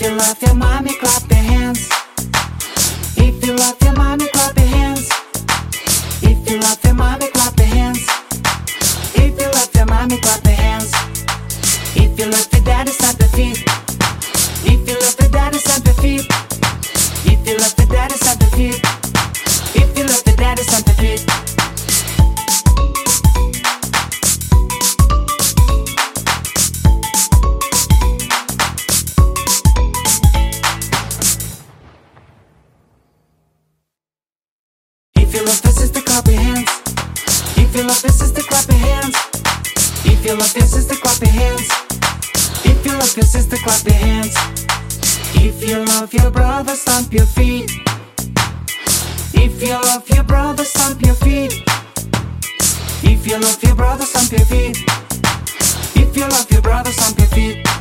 If you love your mommy, clap your hands. If you love your mommy, clap your hands. If you love your mommy, clap your hands. If you love your mommy, clap your hands. If you love your daddy, stamp your feet. If you love your daddy, stamp your feet. If you love your daddy, stamp your feet. If you love your daddy, stamp your feet. You love your sister, clap your hands. If you love your sister, clap your hands. If you love your sister, clap your hands. If you love your sister, clap your hands. If you love your brother, stomp your feet. If you love your brother, stomp your feet. If you love your brother, stomp your feet. If you love your brother, stomp your feet.